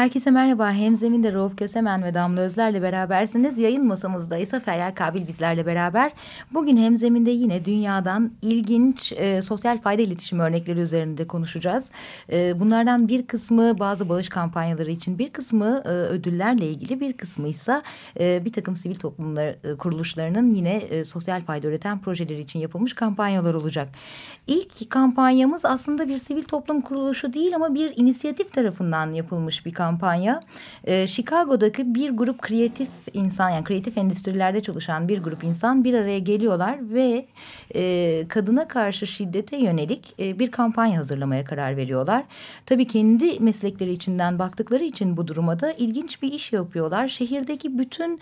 Herkese merhaba. Hemzeminde Rauf Kösemen ve Damla Özler'le berabersiniz. Yayın masamızda ise Feryal Kabil bizlerle beraber. Bugün Hemzeminde yine dünyadan ilginç e, sosyal fayda iletişim örnekleri üzerinde konuşacağız. E, bunlardan bir kısmı bazı bağış kampanyaları için, bir kısmı e, ödüllerle ilgili, bir kısmı ise e, bir takım sivil toplumlar e, kuruluşlarının yine e, sosyal fayda üreten projeleri için yapılmış kampanyalar olacak. İlk kampanyamız aslında bir sivil toplum kuruluşu değil ama bir inisiyatif tarafından yapılmış bir kampanya. E, Chicago'daki bir grup kreatif insan yani kreatif endüstrilerde çalışan bir grup insan bir araya geliyorlar ve e, kadına karşı şiddete yönelik e, bir kampanya hazırlamaya karar veriyorlar. Tabii kendi meslekleri içinden baktıkları için bu duruma da ilginç bir iş yapıyorlar. Şehirdeki bütün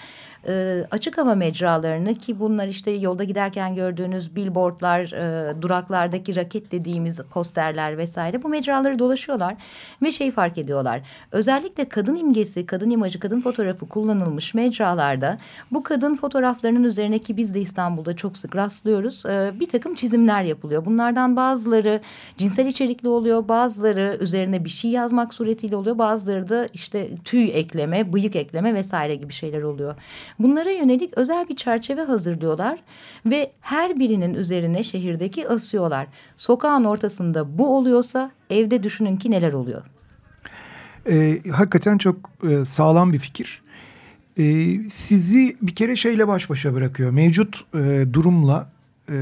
e, açık hava mecralarını ki bunlar işte yolda giderken gördüğünüz billboardlar, e, duraklardaki raket dediğimiz posterler vesaire bu mecraları dolaşıyorlar ve şey fark ediyorlar. Özellikle kadın imgesi, kadın imajı, kadın fotoğrafı kullanılmış mecralarda bu kadın fotoğraflarının üzerine ki biz de İstanbul'da çok sık rastlıyoruz. E, bir takım çizimler yapılıyor. Bunlardan bazıları cinsel içerikli oluyor, bazıları üzerine bir şey yazmak suretiyle oluyor, bazıları da işte tüy ekleme, bıyık ekleme vesaire gibi şeyler oluyor. Bunlara yönelik özel bir çerçeve hazırlıyorlar ve her birinin üzerine şehirdeki asıyorlar. Sokağın ortasında bu oluyorsa evde düşünün ki neler oluyor. Ee, hakikaten çok e, sağlam bir fikir. Ee, sizi bir kere şeyle baş başa bırakıyor. Mevcut e, durumla, e,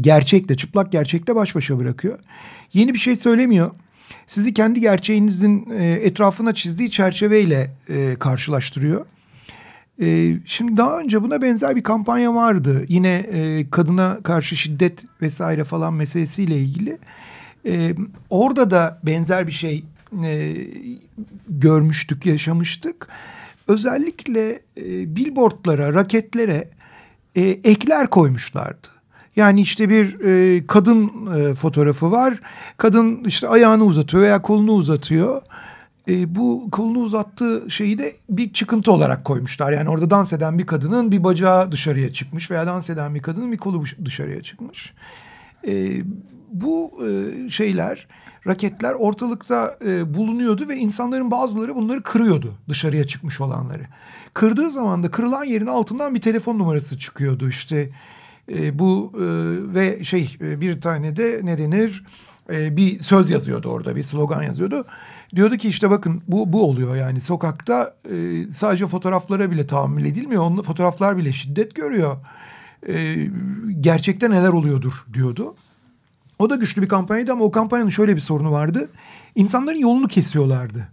gerçekle, çıplak gerçekle baş başa bırakıyor. Yeni bir şey söylemiyor. Sizi kendi gerçeğinizin e, etrafına çizdiği çerçeveyle e, karşılaştırıyor. E, şimdi daha önce buna benzer bir kampanya vardı. Yine e, kadına karşı şiddet vesaire falan meselesiyle ilgili. E, orada da benzer bir şey e, görmüştük, yaşamıştık. Özellikle e, billboardlara, raketlere e, ekler koymuşlardı. Yani işte bir e, kadın e, fotoğrafı var. Kadın işte ayağını uzatıyor veya kolunu uzatıyor. E, bu kolunu uzattığı şeyi de bir çıkıntı olarak koymuşlar. Yani orada dans eden bir kadının bir bacağı dışarıya çıkmış veya dans eden bir kadının bir kolu dışarıya çıkmış. E, bu e, şeyler raketler ortalıkta e, bulunuyordu ve insanların bazıları bunları kırıyordu dışarıya çıkmış olanları. Kırdığı zaman da kırılan yerin altından bir telefon numarası çıkıyordu işte e, bu e, ve şey e, bir tane de ne denir e, bir söz yazıyordu orada bir slogan yazıyordu. Diyordu ki işte bakın bu bu oluyor yani sokakta e, sadece fotoğraflara bile tahammül edilmiyor. Onun fotoğraflar bile şiddet görüyor. E, gerçekten neler oluyordur diyordu. O da güçlü bir kampanyaydı ama o kampanyanın şöyle bir sorunu vardı. İnsanların yolunu kesiyorlardı.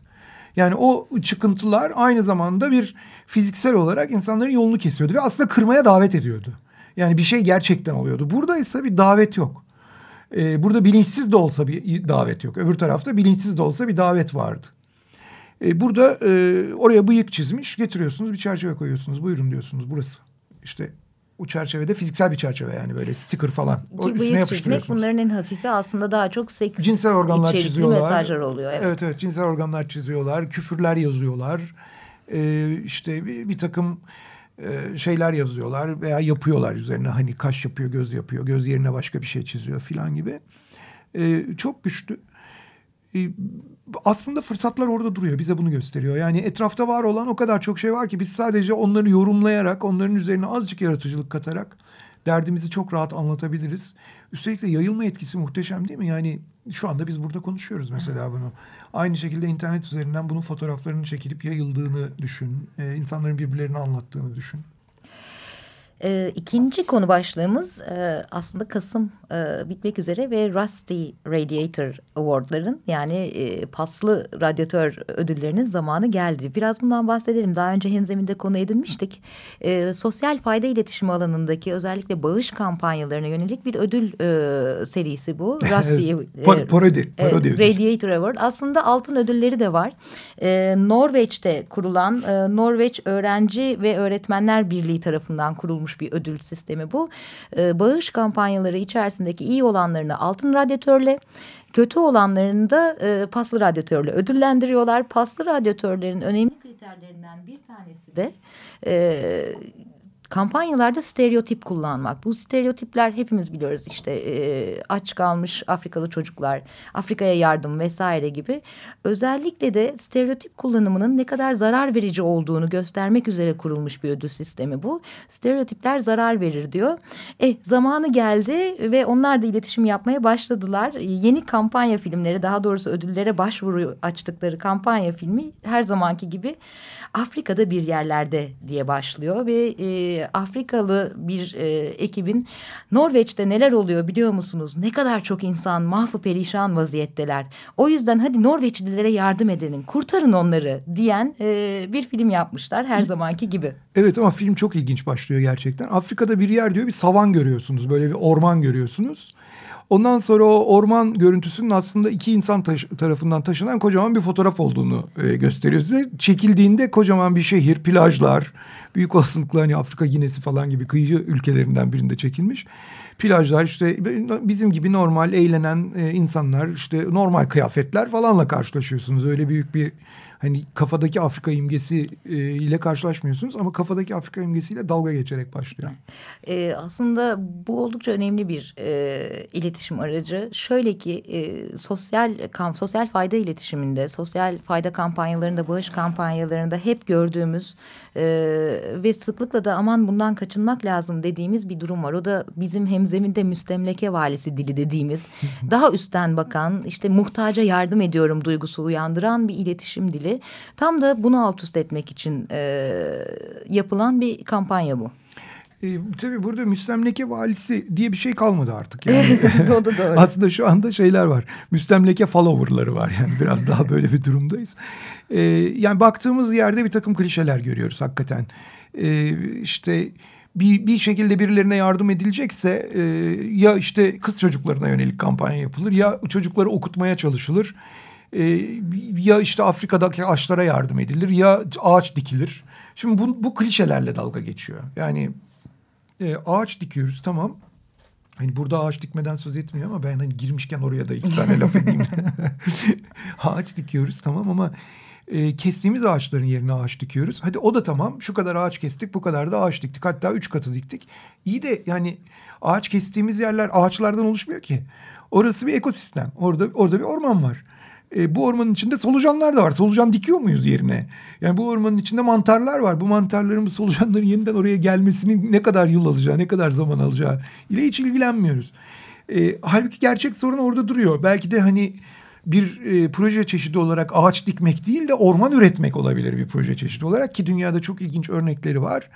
Yani o çıkıntılar aynı zamanda bir fiziksel olarak insanların yolunu kesiyordu ve aslında kırmaya davet ediyordu. Yani bir şey gerçekten oluyordu. Burada ise bir davet yok. Ee, burada bilinçsiz de olsa bir davet yok. Öbür tarafta bilinçsiz de olsa bir davet vardı. Ee, burada e, oraya bıyık çizmiş getiriyorsunuz bir çerçeve koyuyorsunuz. Buyurun diyorsunuz burası. İşte o çerçevede fiziksel bir çerçeve yani böyle sticker falan. O Ki üstüne çizmek bunların en hafifi aslında daha çok seks cinsel organlar çiziyorlar. mesajlar oluyor. Evet. evet evet cinsel organlar çiziyorlar, küfürler yazıyorlar. Ee, işte bir, bir takım e, şeyler yazıyorlar veya yapıyorlar üzerine hani kaş yapıyor, göz yapıyor, göz yerine başka bir şey çiziyor filan gibi. Ee, çok güçlü. Ee, aslında fırsatlar orada duruyor. Bize bunu gösteriyor. Yani etrafta var olan o kadar çok şey var ki biz sadece onları yorumlayarak, onların üzerine azıcık yaratıcılık katarak derdimizi çok rahat anlatabiliriz. Üstelik de yayılma etkisi muhteşem değil mi? Yani şu anda biz burada konuşuyoruz mesela bunu. Aynı şekilde internet üzerinden bunun fotoğraflarının çekilip yayıldığını düşün. Ee, insanların birbirlerini anlattığını düşün. E, ikinci konu başlığımız e, aslında Kasım e, bitmek üzere ve Rusty Radiator Award'ların yani e, paslı radyatör ödüllerinin zamanı geldi. Biraz bundan bahsedelim. Daha önce hemzeminde konu edinmiştik. E, sosyal fayda iletişimi alanındaki özellikle bağış kampanyalarına yönelik bir ödül e, serisi bu. Rusty Par parodi, parodi e, Radiator Award. Aslında altın ödülleri de var. E, Norveç'te kurulan e, Norveç Öğrenci ve Öğretmenler Birliği tarafından kurulmuş bir ödül sistemi bu. E, bağış kampanyaları içerisindeki iyi olanlarını altın radyatörle kötü olanlarını da e, paslı radyatörle ödüllendiriyorlar. Paslı radyatörlerin önemli kriterlerinden bir tanesi de e, kampanyalarda stereotip kullanmak. Bu stereotipler hepimiz biliyoruz işte e, aç kalmış Afrikalı çocuklar, Afrika'ya yardım vesaire gibi. Özellikle de stereotip kullanımının ne kadar zarar verici olduğunu göstermek üzere kurulmuş bir ödül sistemi bu. Stereotipler zarar verir diyor. E zamanı geldi ve onlar da iletişim yapmaya başladılar. Yeni kampanya filmleri daha doğrusu ödüllere başvuru açtıkları kampanya filmi her zamanki gibi Afrika'da bir yerlerde diye başlıyor ve e, Afrikalı bir e, ekibin Norveç'te neler oluyor biliyor musunuz? Ne kadar çok insan mahvı perişan vaziyetteler. O yüzden hadi Norveçlilere yardım edelim, kurtarın onları diyen e, bir film yapmışlar her zamanki gibi. Evet ama film çok ilginç başlıyor gerçekten. Afrika'da bir yer diyor bir savan görüyorsunuz, böyle bir orman görüyorsunuz. Ondan sonra o orman görüntüsünün aslında iki insan taş tarafından taşınan kocaman bir fotoğraf olduğunu e, gösteriyor size. Çekildiğinde kocaman bir şehir, plajlar, büyük olasılıkla hani Afrika Ginesi falan gibi kıyı ülkelerinden birinde çekilmiş. Plajlar işte bizim gibi normal eğlenen e, insanlar işte normal kıyafetler falanla karşılaşıyorsunuz. Öyle büyük bir hani kafadaki Afrika imgesi e, ile karşılaşmıyorsunuz ama kafadaki Afrika imgesiyle dalga geçerek başlıyor. E, aslında bu oldukça önemli bir e, iletişim aracı. Şöyle ki e, sosyal kam, sosyal fayda iletişiminde, sosyal fayda kampanyalarında, bağış kampanyalarında hep gördüğümüz e, ve sıklıkla da aman bundan kaçınmak lazım dediğimiz bir durum var. O da bizim hemzeminde müstemleke valisi dili dediğimiz daha üstten bakan işte muhtaca yardım ediyorum duygusu uyandıran bir iletişim dili Tam da bunu alt üst etmek için e, yapılan bir kampanya bu. E, tabii burada müstemleke valisi diye bir şey kalmadı artık. Yani. doğru doğru. Aslında şu anda şeyler var. Müstemleke followerları var yani biraz daha böyle bir durumdayız. E, yani baktığımız yerde bir takım klişeler görüyoruz hakikaten. E, işte bir, bir şekilde birilerine yardım edilecekse e, ya işte kız çocuklarına yönelik kampanya yapılır ya çocukları okutmaya çalışılır e, ya işte Afrika'daki ağaçlara yardım edilir ya ağaç dikilir. Şimdi bu, bu klişelerle dalga geçiyor. Yani e, ağaç dikiyoruz tamam. Hani burada ağaç dikmeden söz etmiyor ama ben hani girmişken oraya da iki tane laf edeyim. ağaç dikiyoruz tamam ama e, kestiğimiz ağaçların yerine ağaç dikiyoruz. Hadi o da tamam şu kadar ağaç kestik bu kadar da ağaç diktik hatta üç katı diktik. İyi de yani ağaç kestiğimiz yerler ağaçlardan oluşmuyor ki. Orası bir ekosistem. Orada orada bir orman var. E, bu ormanın içinde solucanlar da var. Solucan dikiyor muyuz yerine? Yani bu ormanın içinde mantarlar var. Bu mantarların bu solucanların yeniden oraya gelmesinin ne kadar yıl alacağı, ne kadar zaman alacağı ile hiç ilgilenmiyoruz. E, halbuki gerçek sorun orada duruyor. Belki de hani bir e, proje çeşidi olarak ağaç dikmek değil de orman üretmek olabilir bir proje çeşidi olarak ki dünyada çok ilginç örnekleri var.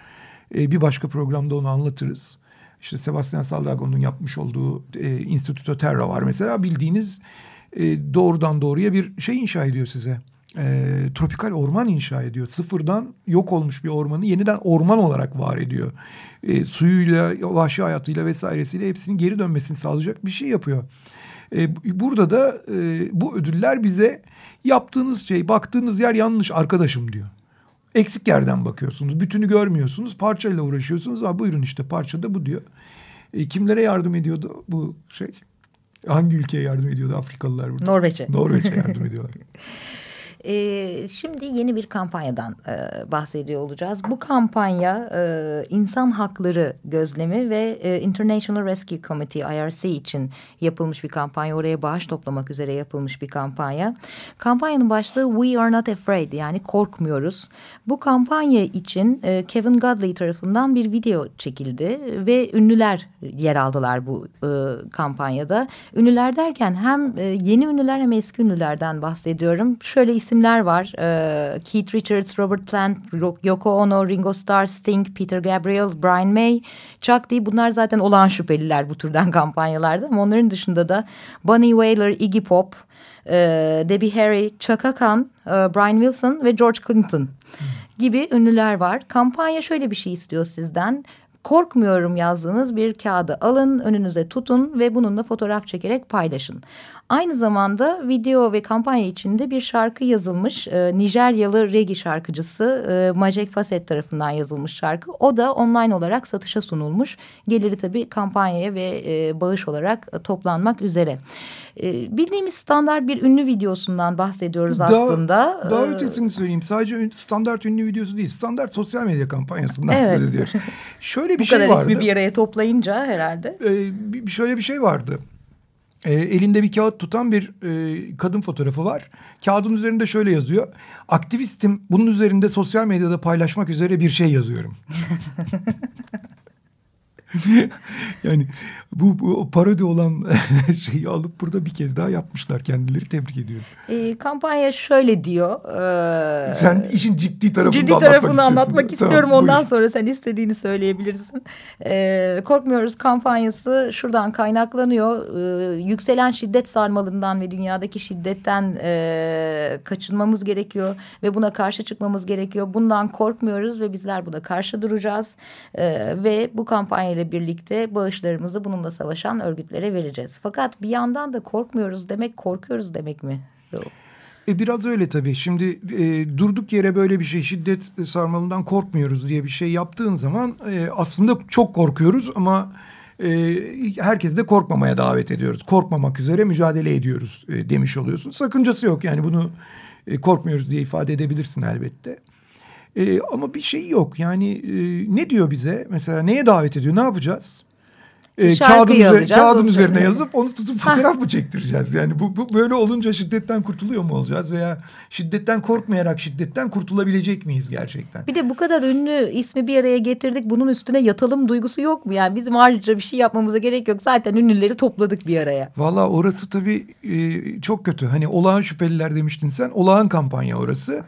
E, bir başka programda onu anlatırız. İşte Sebastian Saldago'nun yapmış olduğu e, Instituto Terra var mesela bildiğiniz e, doğrudan doğruya bir şey inşa ediyor size. E, tropikal orman inşa ediyor. Sıfırdan yok olmuş bir ormanı yeniden orman olarak var ediyor. E, suyuyla, vahşi hayatıyla vesairesiyle hepsinin geri dönmesini sağlayacak bir şey yapıyor. E, burada da e, bu ödüller bize yaptığınız şey, baktığınız yer yanlış arkadaşım diyor. Eksik yerden bakıyorsunuz. Bütünü görmüyorsunuz. Parçayla uğraşıyorsunuz. Ha, buyurun işte parça da bu diyor. E, kimlere yardım ediyordu bu şey? Hangi ülkeye yardım ediyordu Afrikalılar burada? Norveç'e. Norveç'e yardım ediyorlar. E, şimdi yeni bir kampanyadan e, bahsediyor olacağız. Bu kampanya e, insan hakları gözlemi ve e, International Rescue Committee IRC için yapılmış bir kampanya. Oraya bağış toplamak üzere yapılmış bir kampanya. Kampanyanın başlığı We Are Not Afraid yani korkmuyoruz. Bu kampanya için e, Kevin Godley tarafından bir video çekildi ve ünlüler yer aldılar bu e, kampanyada. Ünlüler derken hem e, yeni ünlüler hem eski ünlülerden bahsediyorum. Şöyle isim isimler var. E, Keith Richards, Robert Plant, Yoko Ono, Ringo Starr, Sting, Peter Gabriel, Brian May, Chuck D. Bunlar zaten olağan şüpheliler bu türden kampanyalarda. Ama onların dışında da Bunny Wailer, Iggy Pop, e, Debbie Harry, Chaka Khan, e, Brian Wilson ve George Clinton gibi ünlüler var. Kampanya şöyle bir şey istiyor sizden. Korkmuyorum yazdığınız bir kağıdı alın, önünüze tutun ve bununla fotoğraf çekerek paylaşın. Aynı zamanda video ve kampanya içinde bir şarkı yazılmış. E, Nijeryalı reggae şarkıcısı e, Majek Faset tarafından yazılmış şarkı. O da online olarak satışa sunulmuş. Geliri tabii kampanyaya ve e, bağış olarak e, toplanmak üzere. E, bildiğimiz standart bir ünlü videosundan bahsediyoruz daha, aslında. Daha ee, ötesini söyleyeyim. Sadece standart ünlü videosu değil. Standart sosyal medya kampanyasından Evet. söz ediyoruz. Şöyle bir Bu şey kadar vardı. ismi bir araya toplayınca herhalde. Ee, bir- şöyle bir şey vardı. Ee, elinde bir kağıt tutan bir e, kadın fotoğrafı var. Kağıdın üzerinde şöyle yazıyor. Aktivistim bunun üzerinde sosyal medyada paylaşmak üzere bir şey yazıyorum. yani bu, bu parodi olan şeyi alıp burada bir kez daha yapmışlar. Kendileri tebrik ediyorum. E, kampanya şöyle diyor. e, Sen işin ciddi tarafını Ciddi anlatmak tarafını istiyorsun. anlatmak Tamam, istiyorum. Ondan buyur. sonra sen istediğini söyleyebilirsin. Ee, Korkmuyoruz kampanyası şuradan kaynaklanıyor. Ee, yükselen şiddet sarmalından ve dünyadaki şiddetten e, kaçınmamız gerekiyor. Ve buna karşı çıkmamız gerekiyor. Bundan korkmuyoruz ve bizler buna karşı duracağız. Ee, ve bu kampanya ile birlikte bağışlarımızı bununla savaşan örgütlere vereceğiz. Fakat bir yandan da korkmuyoruz demek korkuyoruz demek mi? E biraz öyle tabii. Şimdi e, durduk yere böyle bir şey şiddet sarmalından korkmuyoruz diye bir şey yaptığın zaman e, aslında çok korkuyoruz ama e, herkesi de korkmamaya davet ediyoruz. Korkmamak üzere mücadele ediyoruz e, demiş oluyorsun. Sakıncası yok yani bunu e, korkmuyoruz diye ifade edebilirsin elbette. E, ama bir şey yok yani e, ne diyor bize mesela neye davet ediyor ne yapacağız? E, kağıdın, üzeri- kağıdın üzerine yazıp onu tutup fotoğraf mı çektireceğiz? Yani bu, bu böyle olunca şiddetten kurtuluyor mu olacağız veya şiddetten korkmayarak şiddetten kurtulabilecek miyiz gerçekten? Bir de bu kadar ünlü ismi bir araya getirdik. Bunun üstüne yatalım duygusu yok mu? Yani bizim ayrıca bir şey yapmamıza gerek yok. Zaten ünlüleri topladık bir araya. Valla orası tabii e, çok kötü. Hani olağan şüpheliler demiştin sen. Olağan kampanya orası.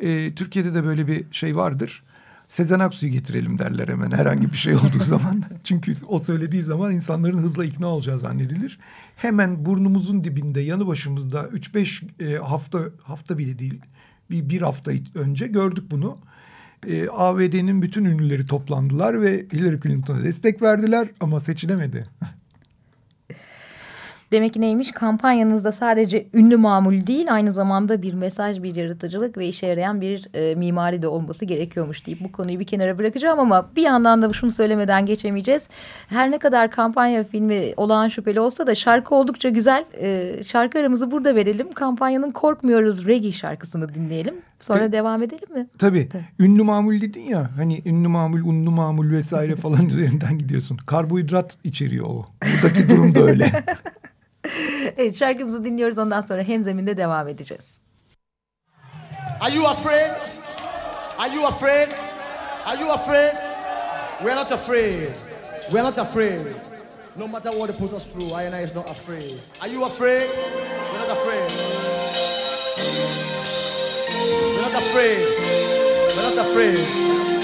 E, Türkiye'de de böyle bir şey vardır. Sezen Aksu'yu getirelim derler hemen herhangi bir şey olduğu zaman. Çünkü o söylediği zaman insanların hızla ikna olacağı zannedilir. Hemen burnumuzun dibinde yanı başımızda 3-5 e, hafta hafta bile değil bir, bir hafta önce gördük bunu. E, ABD'nin bütün ünlüleri toplandılar ve Hillary Clinton'a destek verdiler ama seçilemedi. Demek ki neymiş? Kampanyanızda sadece ünlü mamul değil aynı zamanda bir mesaj, bir yaratıcılık ve işe yarayan bir e, mimari de olması gerekiyormuş deyip bu konuyu bir kenara bırakacağım ama bir yandan da şunu söylemeden geçemeyeceğiz. Her ne kadar kampanya filmi olağan şüpheli olsa da şarkı oldukça güzel. E, şarkı aramızı burada verelim. Kampanyanın Korkmuyoruz Reggae şarkısını dinleyelim. Sonra E- devam edelim mi? Tabii. Tabii. Ünlü mamul dedin ya hani ünlü mamul, unlu mamul vesaire falan üzerinden gidiyorsun. Karbonhidrat içeriyor o. Buradaki durum da öyle. Evet şarkımızı dinliyoruz ondan sonra hemzeminde devam edeceğiz. Are you afraid? Are you afraid? Are you afraid? We're not afraid. We're not afraid. No matter what they put us through, I and I is not afraid. Are you afraid? We're not afraid. We're not afraid. We're not afraid.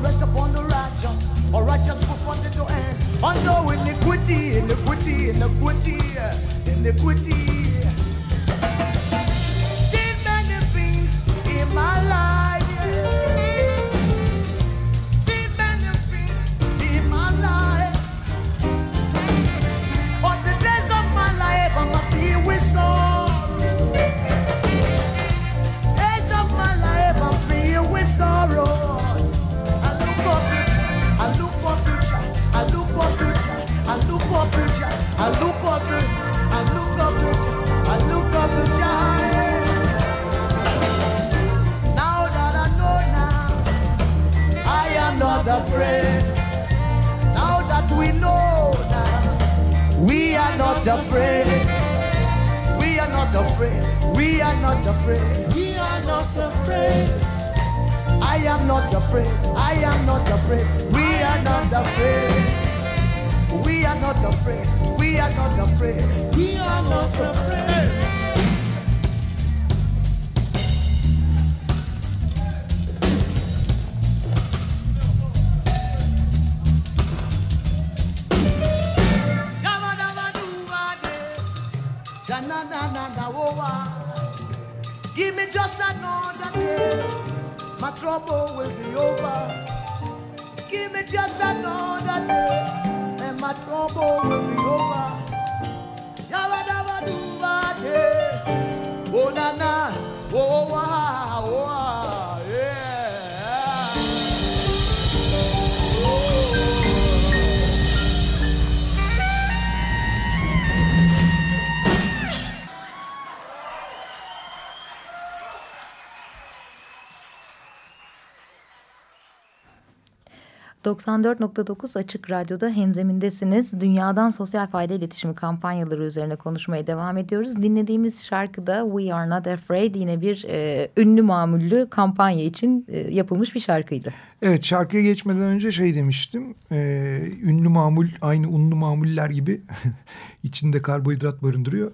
Rest upon the righteous, or righteous perforted to end. Undo iniquity, iniquity, iniquity, iniquity. Afraid. Now that we know now, we are not afraid. We are not afraid. We are not afraid. We are not afraid. I am not afraid. I am not afraid. We are not afraid. We are not afraid. We are not afraid. We are not afraid. Just another day, my trouble will be over. Give me just another day, and my trouble will be over. ...94.9 Açık Radyo'da hemzemindesiniz. Dünyadan sosyal fayda iletişimi kampanyaları üzerine konuşmaya devam ediyoruz. Dinlediğimiz şarkıda We Are Not Afraid yine bir e, ünlü mamullü kampanya için e, yapılmış bir şarkıydı. Evet şarkıya geçmeden önce şey demiştim. Ee, ünlü mamul aynı unlu mamuller gibi içinde karbonhidrat barındırıyor.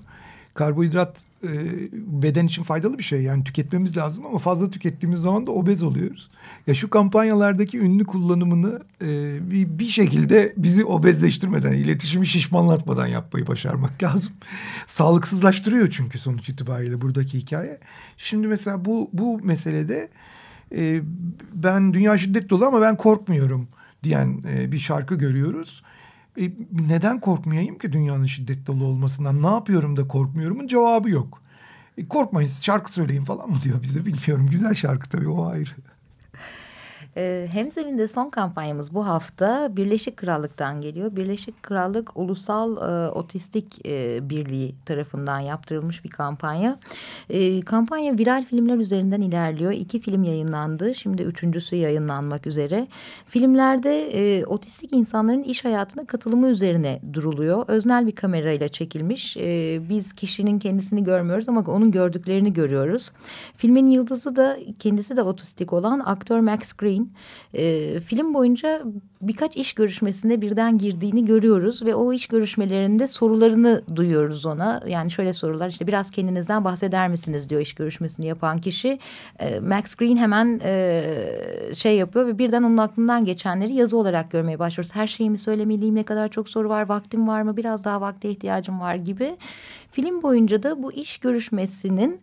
Karbonhidrat e, beden için faydalı bir şey. Yani tüketmemiz lazım ama fazla tükettiğimiz zaman da obez oluyoruz. Ya şu kampanyalardaki ünlü kullanımını e, bir, bir şekilde bizi obezleştirmeden, iletişimi şişmanlatmadan yapmayı başarmak lazım. Sağlıksızlaştırıyor çünkü sonuç itibariyle buradaki hikaye. Şimdi mesela bu, bu meselede e, ben dünya şiddet dolu ama ben korkmuyorum diyen e, bir şarkı görüyoruz. E, neden korkmayayım ki dünyanın şiddet dolu olmasından? Ne yapıyorum da korkmuyorumun cevabı yok. E, korkmayın şarkı söyleyin falan mı diyor bize bilmiyorum. Güzel şarkı tabii o ayrı. Ee, Hemzeminde son kampanyamız bu hafta Birleşik Krallık'tan geliyor. Birleşik Krallık Ulusal e, Otistik e, Birliği tarafından yaptırılmış bir kampanya. E, kampanya viral filmler üzerinden ilerliyor. İki film yayınlandı. Şimdi üçüncüsü yayınlanmak üzere. Filmlerde e, otistik insanların iş hayatına katılımı üzerine duruluyor. Öznel bir kamerayla çekilmiş. E, biz kişinin kendisini görmüyoruz ama onun gördüklerini görüyoruz. Filmin yıldızı da kendisi de otistik olan aktör Max Green. E, film boyunca birkaç iş görüşmesinde birden girdiğini görüyoruz ve o iş görüşmelerinde sorularını duyuyoruz ona. Yani şöyle sorular işte biraz kendinizden bahseder misiniz diyor iş görüşmesini yapan kişi. E, Max Green hemen e, şey yapıyor ve birden onun aklından geçenleri yazı olarak görmeye başlıyoruz. Her şeyimi söylemeliyim ne kadar çok soru var vaktim var mı biraz daha vakte ihtiyacım var gibi. Film boyunca da bu iş görüşmesinin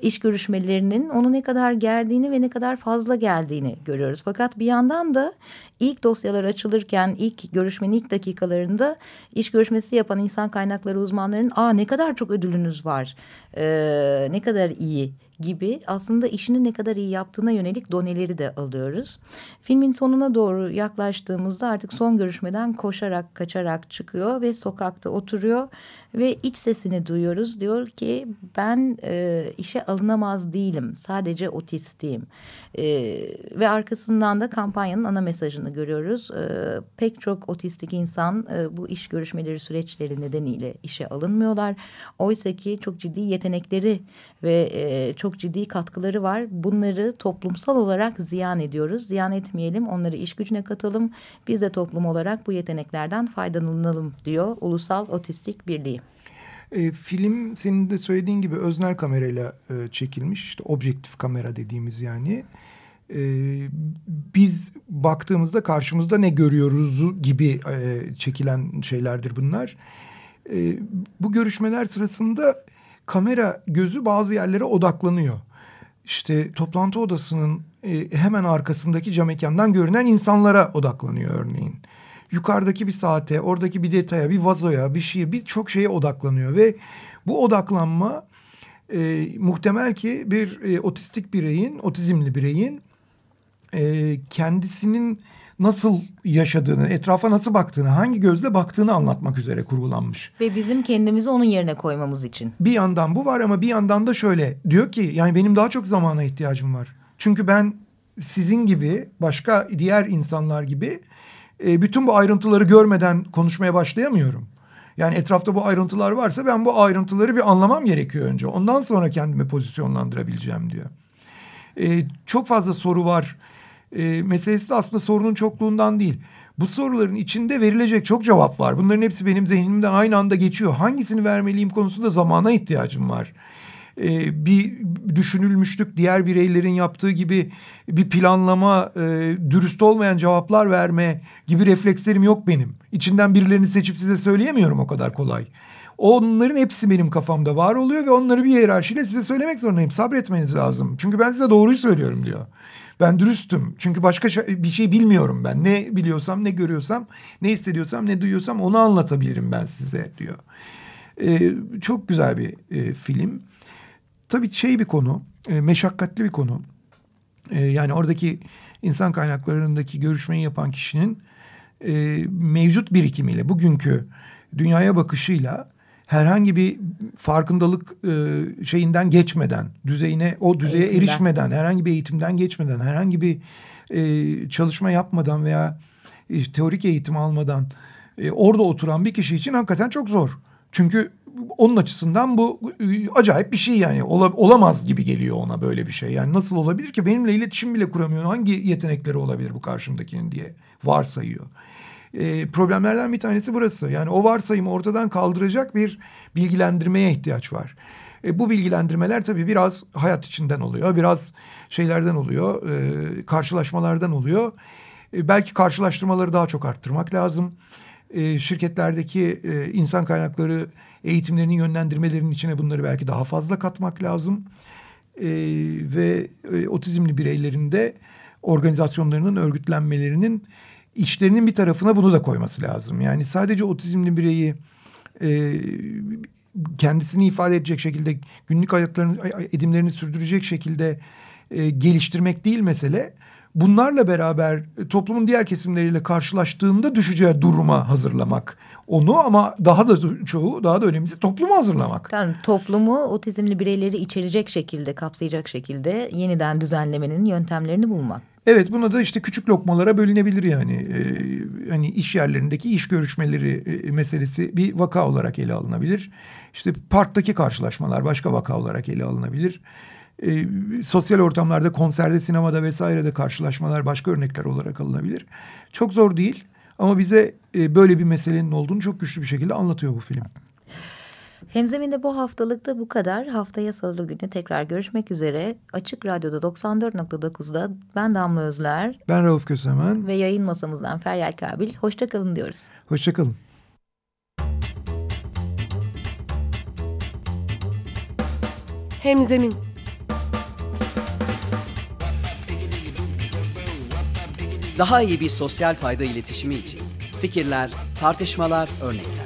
iş görüşmelerinin onu ne kadar gerdiğini ve ne kadar fazla geldiğini görüyoruz. Fakat bir yandan da ilk dosyalar açılırken ilk görüşmenin ilk dakikalarında iş görüşmesi yapan insan kaynakları uzmanlarının aa ne kadar çok ödülünüz var ee, ne kadar iyi gibi aslında işini ne kadar iyi yaptığına yönelik doneleri de alıyoruz. Filmin sonuna doğru yaklaştığımızda artık son görüşmeden koşarak kaçarak çıkıyor ve sokakta oturuyor ve iç sesini duyuyoruz. Diyor ki ben e, işe alınamaz değilim sadece otistiyim e, ve arkasından da kampanyanın ana mesajını görüyoruz. E, pek çok otistik insan e, bu iş görüşmeleri süreçleri nedeniyle işe alınmıyorlar. Oysa ki çok ciddi yetenekleri ve e, çok çok ciddi katkıları var. Bunları toplumsal olarak ziyan ediyoruz. Ziyan etmeyelim, onları iş gücüne katalım. Biz de toplum olarak bu yeteneklerden faydalanalım diyor Ulusal Otistik Birliği. E, film senin de söylediğin gibi öznel kamerayla e, çekilmiş. İşte objektif kamera dediğimiz yani. E, biz baktığımızda karşımızda ne görüyoruz gibi e, çekilen şeylerdir bunlar. E, bu görüşmeler sırasında kamera gözü bazı yerlere odaklanıyor. İşte toplantı odasının e, hemen arkasındaki cam mekandan görünen insanlara odaklanıyor örneğin yukarıdaki bir saate, oradaki bir detaya, bir vazoya, bir şeye, birçok şeye odaklanıyor ve bu odaklanma e, muhtemel ki bir e, otistik bireyin, otizmli bireyin e, kendisinin nasıl yaşadığını, etrafa nasıl baktığını, hangi gözle baktığını anlatmak üzere kurgulanmış. Ve bizim kendimizi onun yerine koymamız için. Bir yandan bu var ama bir yandan da şöyle diyor ki yani benim daha çok zamana ihtiyacım var. Çünkü ben sizin gibi başka diğer insanlar gibi e, bütün bu ayrıntıları görmeden konuşmaya başlayamıyorum. Yani etrafta bu ayrıntılar varsa ben bu ayrıntıları bir anlamam gerekiyor önce. Ondan sonra kendimi pozisyonlandırabileceğim diyor. E, çok fazla soru var. E, meselesi de aslında sorunun çokluğundan değil. Bu soruların içinde verilecek çok cevap var. Bunların hepsi benim zihnimden aynı anda geçiyor. Hangisini vermeliyim konusunda zamana ihtiyacım var e, bir düşünülmüşlük diğer bireylerin yaptığı gibi bir planlama, e, dürüst olmayan cevaplar verme gibi reflekslerim yok benim. İçinden birilerini seçip size söyleyemiyorum o kadar kolay. Onların hepsi benim kafamda var oluyor ve onları bir hiyerarşiyle size söylemek zorundayım. Sabretmeniz lazım. Çünkü ben size doğruyu söylüyorum diyor. Ben dürüstüm. Çünkü başka bir şey bilmiyorum ben. Ne biliyorsam, ne görüyorsam, ne hissediyorsam, ne duyuyorsam onu anlatabilirim ben size diyor. Ee, çok güzel bir e, film tabii şey bir konu, e, meşakkatli bir konu. E, yani oradaki insan kaynaklarındaki görüşmeyi yapan kişinin e, mevcut birikimiyle, bugünkü dünyaya bakışıyla herhangi bir farkındalık e, şeyinden geçmeden, düzeyine o düzeye Eğitimden. erişmeden, herhangi bir eğitimden geçmeden, herhangi bir e, çalışma yapmadan veya e, teorik eğitim almadan e, orada oturan bir kişi için hakikaten çok zor. Çünkü onun açısından bu ıı, acayip bir şey yani Ola, olamaz gibi geliyor ona böyle bir şey. Yani nasıl olabilir ki benimle iletişim bile kuramıyor hangi yetenekleri olabilir bu karşımdakinin diye varsayıyor. E, problemlerden bir tanesi burası yani o varsayımı ortadan kaldıracak bir bilgilendirmeye ihtiyaç var. E, bu bilgilendirmeler tabii biraz hayat içinden oluyor biraz şeylerden oluyor e, karşılaşmalardan oluyor. E, belki karşılaştırmaları daha çok arttırmak lazım. E, şirketlerdeki e, insan kaynakları eğitimlerinin yönlendirmelerinin içine bunları belki daha fazla katmak lazım. E, ve e, otizmli bireylerin de organizasyonlarının örgütlenmelerinin işlerinin bir tarafına bunu da koyması lazım. Yani sadece otizmli bireyi e, kendisini ifade edecek şekilde günlük hayatlarını edimlerini sürdürecek şekilde e, geliştirmek değil mesele bunlarla beraber toplumun diğer kesimleriyle karşılaştığında düşeceği duruma hazırlamak onu ama daha da çoğu daha da önemlisi toplumu hazırlamak. Yani toplumu otizmli bireyleri içerecek şekilde kapsayacak şekilde yeniden düzenlemenin yöntemlerini bulmak. Evet buna da işte küçük lokmalara bölünebilir yani. Ee, hani iş yerlerindeki iş görüşmeleri e, meselesi bir vaka olarak ele alınabilir. İşte parktaki karşılaşmalar başka vaka olarak ele alınabilir e, sosyal ortamlarda, konserde, sinemada vesairede karşılaşmalar başka örnekler olarak alınabilir. Çok zor değil ama bize e, böyle bir meselenin olduğunu çok güçlü bir şekilde anlatıyor bu film. Hemzeminde bu haftalıkta bu kadar. Haftaya salı günü tekrar görüşmek üzere. Açık Radyo'da 94.9'da ben Damla Özler. Ben Rauf Kösemen. Ve yayın masamızdan Feryal Kabil. Hoşçakalın diyoruz. Hoşçakalın. Hemzemin Daha iyi bir sosyal fayda iletişimi için fikirler, tartışmalar, örnekler.